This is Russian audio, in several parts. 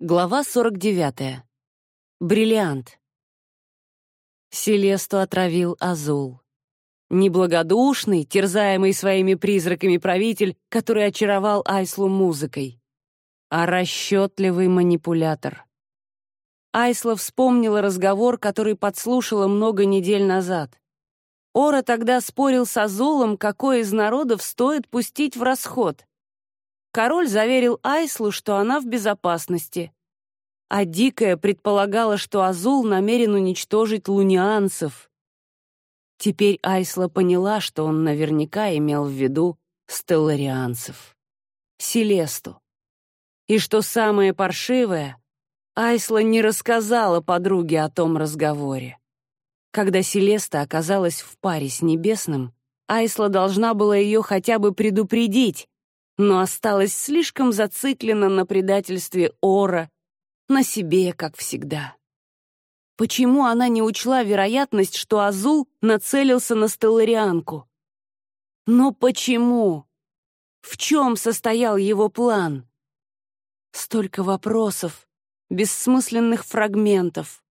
Глава 49. Бриллиант. Селесту отравил Азул. Неблагодушный, терзаемый своими призраками правитель, который очаровал Айслу музыкой. А расчетливый манипулятор. Айсла вспомнила разговор, который подслушала много недель назад. Ора тогда спорил с Азулом, какой из народов стоит пустить в расход. Король заверил Айслу, что она в безопасности. А Дикая предполагала, что Азул намерен уничтожить лунианцев. Теперь Айсла поняла, что он наверняка имел в виду стелларианцев. Селесту. И что самое паршивое, Айсла не рассказала подруге о том разговоре. Когда Селеста оказалась в паре с Небесным, Айсла должна была ее хотя бы предупредить, но осталась слишком зациклена на предательстве Ора, на себе, как всегда. Почему она не учла вероятность, что Азул нацелился на Стелларианку? Но почему? В чем состоял его план? Столько вопросов, бессмысленных фрагментов.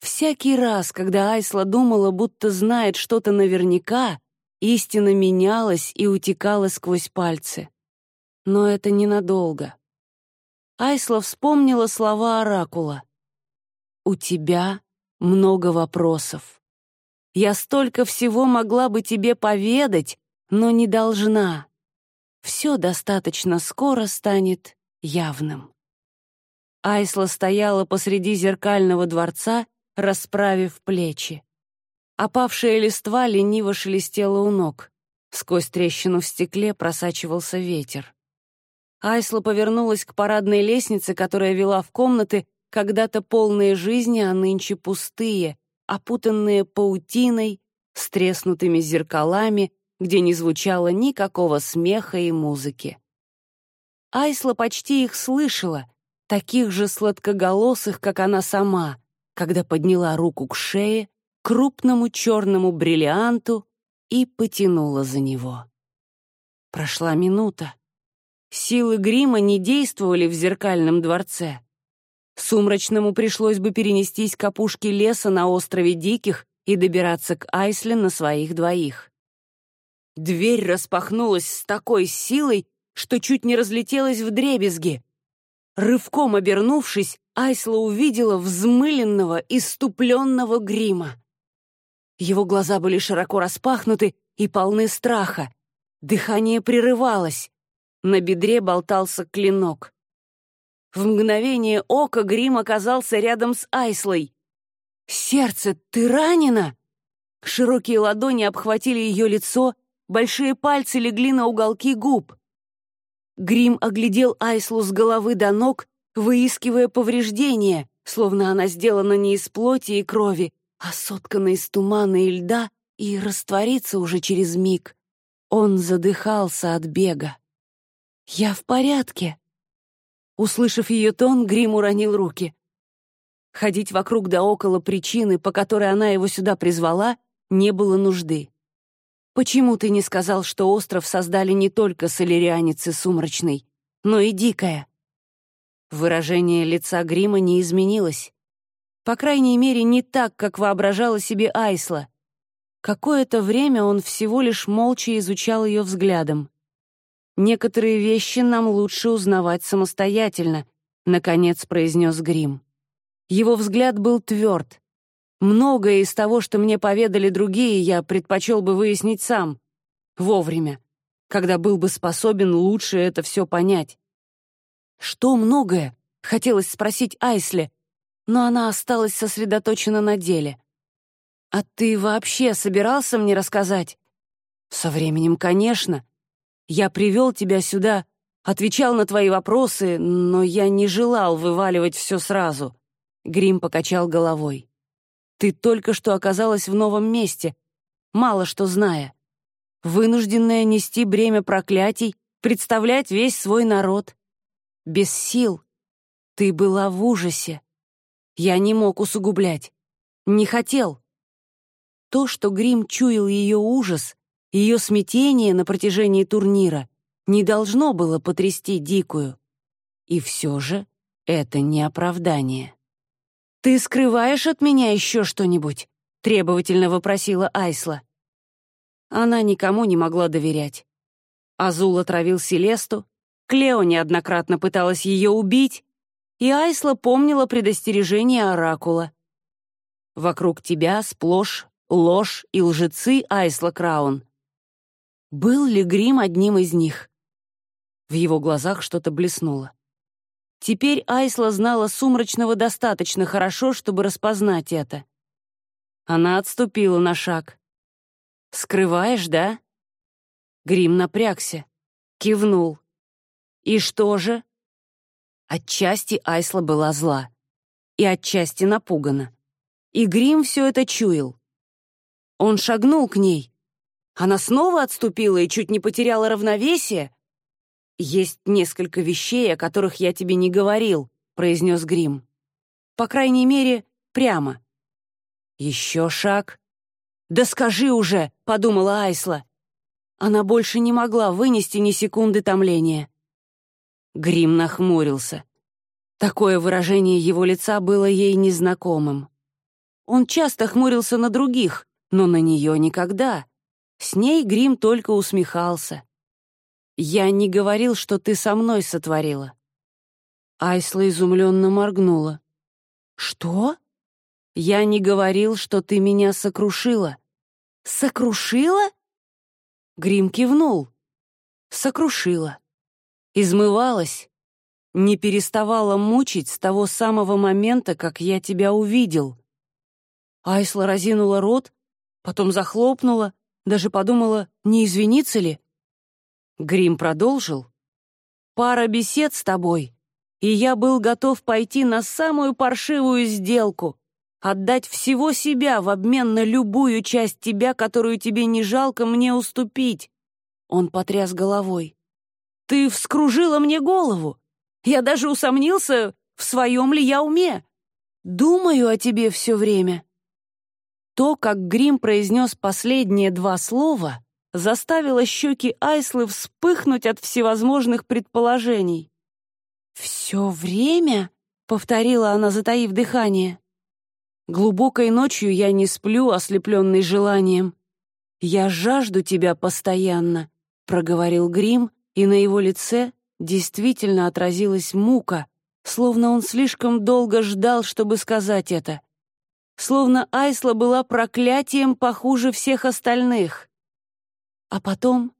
Всякий раз, когда Айсла думала, будто знает что-то наверняка, истина менялась и утекала сквозь пальцы. Но это ненадолго. Айсла вспомнила слова Оракула. «У тебя много вопросов. Я столько всего могла бы тебе поведать, но не должна. Все достаточно скоро станет явным». Айсла стояла посреди зеркального дворца, расправив плечи. Опавшая листва лениво шелестела у ног. Сквозь трещину в стекле просачивался ветер. Айсла повернулась к парадной лестнице, которая вела в комнаты, когда-то полные жизни, а нынче пустые, опутанные паутиной, с треснутыми зеркалами, где не звучало никакого смеха и музыки. Айсла почти их слышала, таких же сладкоголосых, как она сама, когда подняла руку к шее, крупному черному бриллианту и потянула за него. Прошла минута. Силы грима не действовали в зеркальном дворце. Сумрачному пришлось бы перенестись к опушке леса на острове Диких и добираться к Айсле на своих двоих. Дверь распахнулась с такой силой, что чуть не разлетелась в дребезги. Рывком обернувшись, Айсла увидела взмыленного, иступленного грима. Его глаза были широко распахнуты и полны страха. Дыхание прерывалось. На бедре болтался клинок. В мгновение ока Грим оказался рядом с Айслой. «Сердце, ты ранена?» Широкие ладони обхватили ее лицо, большие пальцы легли на уголки губ. Грим оглядел Айслу с головы до ног, выискивая повреждения, словно она сделана не из плоти и крови, а соткана из тумана и льда и растворится уже через миг. Он задыхался от бега. «Я в порядке». Услышав ее тон, Грим уронил руки. Ходить вокруг да около причины, по которой она его сюда призвала, не было нужды. «Почему ты не сказал, что остров создали не только солерианец и сумрачный, но и дикая?» Выражение лица Грима не изменилось. По крайней мере, не так, как воображала себе Айсла. Какое-то время он всего лишь молча изучал ее взглядом. Некоторые вещи нам лучше узнавать самостоятельно, наконец произнес Грим. Его взгляд был тверд. Многое из того, что мне поведали другие, я предпочел бы выяснить сам. Вовремя, когда был бы способен лучше это все понять. Что многое? Хотелось спросить Айсле, но она осталась сосредоточена на деле. «А ты вообще собирался мне рассказать?» «Со временем, конечно. Я привел тебя сюда, отвечал на твои вопросы, но я не желал вываливать все сразу». Грим покачал головой. «Ты только что оказалась в новом месте, мало что зная. Вынужденная нести бремя проклятий, представлять весь свой народ. Без сил. Ты была в ужасе. Я не мог усугублять. Не хотел. То, что Грим чуял ее ужас, ее смятение на протяжении турнира не должно было потрясти Дикую. И все же Это не оправдание. «Ты скрываешь от меня еще что-нибудь?» — требовательно вопросила Айсла. Она никому не могла доверять. Азул отравил Селесту, Клео неоднократно пыталась ее убить, и Айсла помнила предостережение Оракула. «Вокруг тебя сплошь ложь и лжецы, Айсла Краун». Был ли Грим одним из них? В его глазах что-то блеснуло. Теперь Айсла знала Сумрачного достаточно хорошо, чтобы распознать это. Она отступила на шаг. «Скрываешь, да?» Грим напрягся, кивнул. «И что же?» Отчасти Айсла была зла. И отчасти напугана. И Грим все это чуял. Он шагнул к ней. Она снова отступила и чуть не потеряла равновесие, «Есть несколько вещей, о которых я тебе не говорил», — произнес Грим. «По крайней мере, прямо». «Еще шаг». «Да скажи уже», — подумала Айсла. Она больше не могла вынести ни секунды томления. Грим нахмурился. Такое выражение его лица было ей незнакомым. Он часто хмурился на других, но на нее никогда. С ней Грим только усмехался. «Я не говорил, что ты со мной сотворила». Айсла изумленно моргнула. «Что?» «Я не говорил, что ты меня сокрушила». «Сокрушила?» Грим кивнул. «Сокрушила. Измывалась. Не переставала мучить с того самого момента, как я тебя увидел». Айсла разинула рот, потом захлопнула, даже подумала, не извиниться ли. Грим продолжил. «Пара бесед с тобой, и я был готов пойти на самую паршивую сделку, отдать всего себя в обмен на любую часть тебя, которую тебе не жалко мне уступить». Он потряс головой. «Ты вскружила мне голову. Я даже усомнился, в своем ли я уме. Думаю о тебе все время». То, как Грим произнес последние два слова, заставила щеки Айслы вспыхнуть от всевозможных предположений. «Все время?» — повторила она, затаив дыхание. «Глубокой ночью я не сплю, ослепленный желанием. Я жажду тебя постоянно», — проговорил Грим, и на его лице действительно отразилась мука, словно он слишком долго ждал, чтобы сказать это. Словно Айсла была проклятием похуже всех остальных. А потом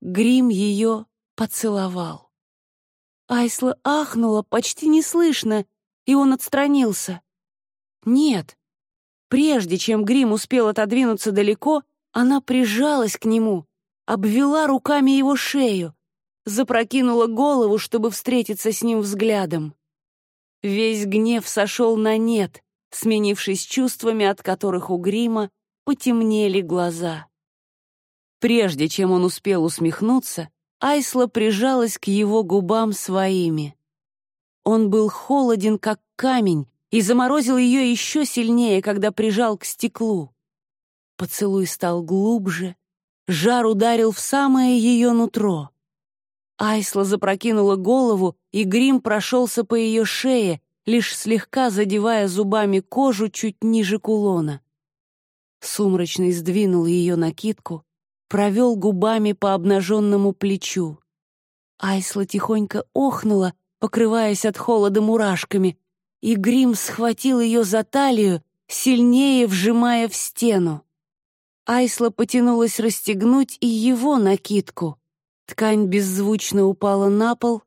грим ее поцеловал. Айсла ахнула почти неслышно, и он отстранился. Нет. Прежде чем грим успел отодвинуться далеко, она прижалась к нему, обвела руками его шею, запрокинула голову, чтобы встретиться с ним взглядом. Весь гнев сошел на нет, сменившись чувствами, от которых у грима потемнели глаза. Прежде чем он успел усмехнуться, Айсла прижалась к его губам своими. Он был холоден, как камень, и заморозил ее еще сильнее, когда прижал к стеклу. Поцелуй стал глубже, жар ударил в самое ее нутро. Айсла запрокинула голову, и грим прошелся по ее шее, лишь слегка задевая зубами кожу чуть ниже кулона. Сумрачный сдвинул ее накидку, провел губами по обнаженному плечу. Айсла тихонько охнула, покрываясь от холода мурашками, и Грим схватил ее за талию, сильнее вжимая в стену. Айсла потянулась расстегнуть и его накидку. Ткань беззвучно упала на пол.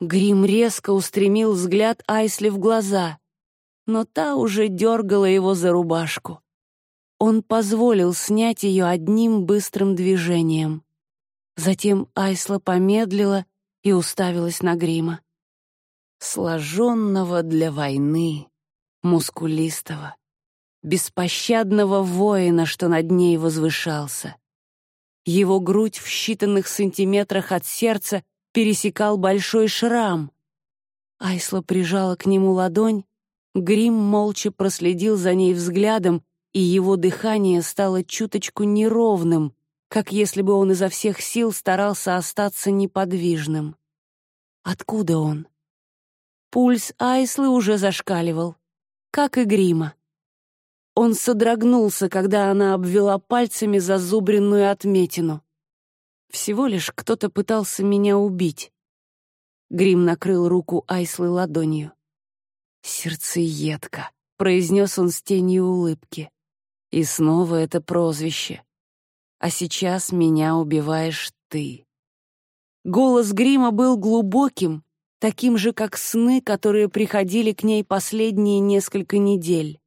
Грим резко устремил взгляд Айсле в глаза, но та уже дергала его за рубашку. Он позволил снять ее одним быстрым движением. Затем Айсла помедлила и уставилась на грима. Сложенного для войны, мускулистого, беспощадного воина, что над ней возвышался. Его грудь в считанных сантиметрах от сердца пересекал большой шрам. Айсла прижала к нему ладонь, Грим молча проследил за ней взглядом и его дыхание стало чуточку неровным, как если бы он изо всех сил старался остаться неподвижным. Откуда он? Пульс Айслы уже зашкаливал, как и грима. Он содрогнулся, когда она обвела пальцами зазубренную отметину. Всего лишь кто-то пытался меня убить. Грим накрыл руку Айслы ладонью. «Сердцеедка», — произнес он с тенью улыбки. «И снова это прозвище. А сейчас меня убиваешь ты». Голос Грима был глубоким, таким же, как сны, которые приходили к ней последние несколько недель.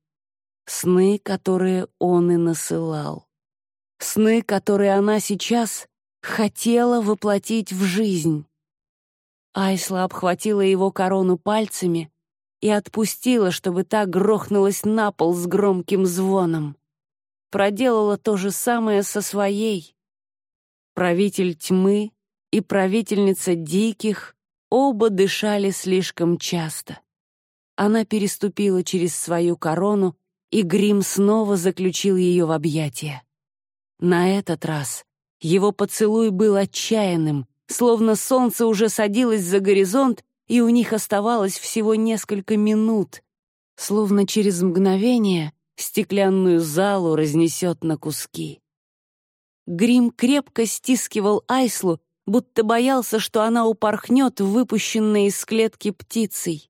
Сны, которые он и насылал. Сны, которые она сейчас хотела воплотить в жизнь. Айсла обхватила его корону пальцами и отпустила, чтобы та грохнулась на пол с громким звоном. Проделала то же самое со своей. Правитель тьмы и правительница диких оба дышали слишком часто. Она переступила через свою корону, и Грим снова заключил ее в объятия. На этот раз его поцелуй был отчаянным, словно солнце уже садилось за горизонт, и у них оставалось всего несколько минут, словно через мгновение стеклянную залу разнесет на куски. Грим крепко стискивал Айслу, будто боялся, что она упорхнет, выпущенная из клетки птицей.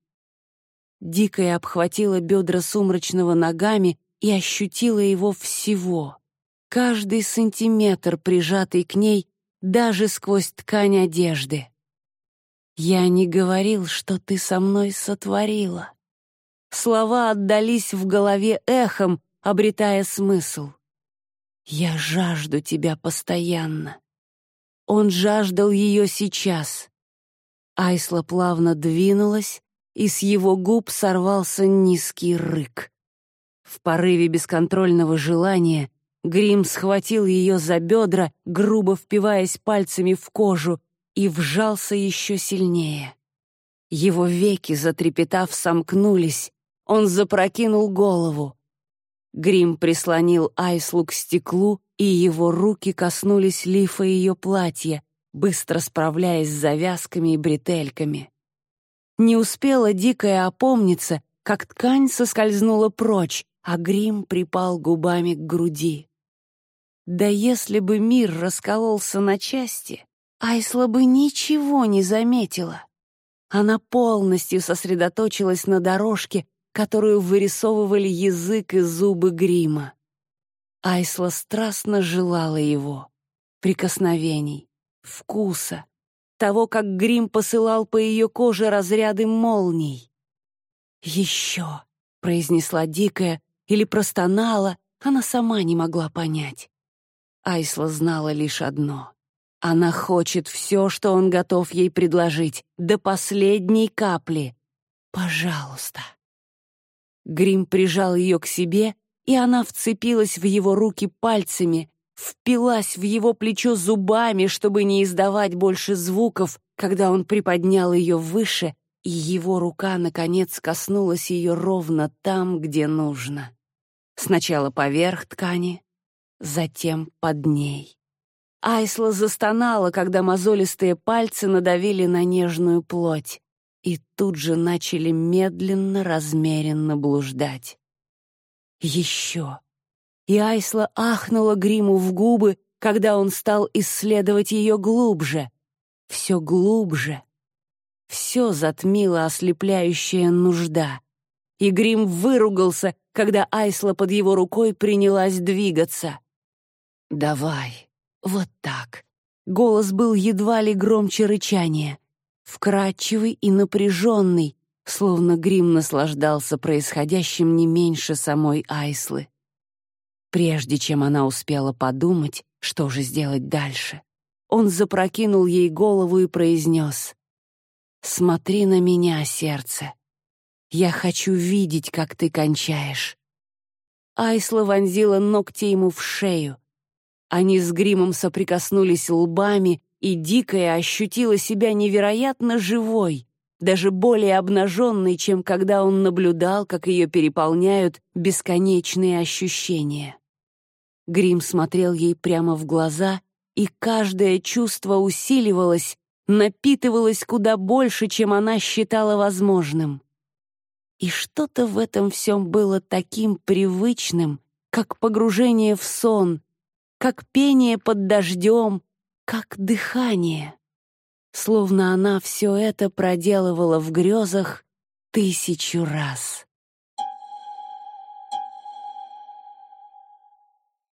Дикая обхватила бедра сумрачного ногами и ощутила его всего. Каждый сантиметр, прижатый к ней, даже сквозь ткань одежды. «Я не говорил, что ты со мной сотворила». Слова отдались в голове эхом, обретая смысл. «Я жажду тебя постоянно». Он жаждал ее сейчас. Айсла плавно двинулась, и с его губ сорвался низкий рык. В порыве бесконтрольного желания Грим схватил ее за бедра, грубо впиваясь пальцами в кожу, и вжался еще сильнее. Его веки, затрепетав, сомкнулись. Он запрокинул голову. Грим прислонил Айслу к стеклу, и его руки коснулись лифа ее платья, быстро справляясь с завязками и бретельками. Не успела дикая опомниться, как ткань соскользнула прочь, а грим припал губами к груди. Да если бы мир раскололся на части, Айсла бы ничего не заметила. Она полностью сосредоточилась на дорожке, которую вырисовывали язык и зубы грима. Айсла страстно желала его, прикосновений, вкуса, того, как грим посылал по ее коже разряды молний. «Еще», — произнесла дикая, или простонала, она сама не могла понять. Айсла знала лишь одно. Она хочет все, что он готов ей предложить, до последней капли. Пожалуйста. Грим прижал ее к себе, и она вцепилась в его руки пальцами, впилась в его плечо зубами, чтобы не издавать больше звуков, когда он приподнял ее выше, и его рука, наконец, коснулась ее ровно там, где нужно. Сначала поверх ткани, затем под ней. Айсла застонала, когда мозолистые пальцы надавили на нежную плоть и тут же начали медленно, размеренно блуждать. Еще. И Айсла ахнула гриму в губы, когда он стал исследовать ее глубже. Все глубже. Все затмила ослепляющая нужда. И Грим выругался, когда Айсла под его рукой принялась двигаться. «Давай, вот так». Голос был едва ли громче рычания, вкрадчивый и напряженный, словно Грим наслаждался происходящим не меньше самой Айслы. Прежде чем она успела подумать, что же сделать дальше, он запрокинул ей голову и произнес «Смотри на меня, сердце. Я хочу видеть, как ты кончаешь». Айсла вонзила ногти ему в шею, они с гримом соприкоснулись лбами, и Дикая ощутила себя невероятно живой, даже более обнаженной, чем когда он наблюдал, как ее переполняют бесконечные ощущения. Грим смотрел ей прямо в глаза, и каждое чувство усиливалось, напитывалась куда больше, чем она считала возможным. И что-то в этом всем было таким привычным, как погружение в сон, как пение под дождем, как дыхание. Словно она все это проделывала в грезах тысячу раз.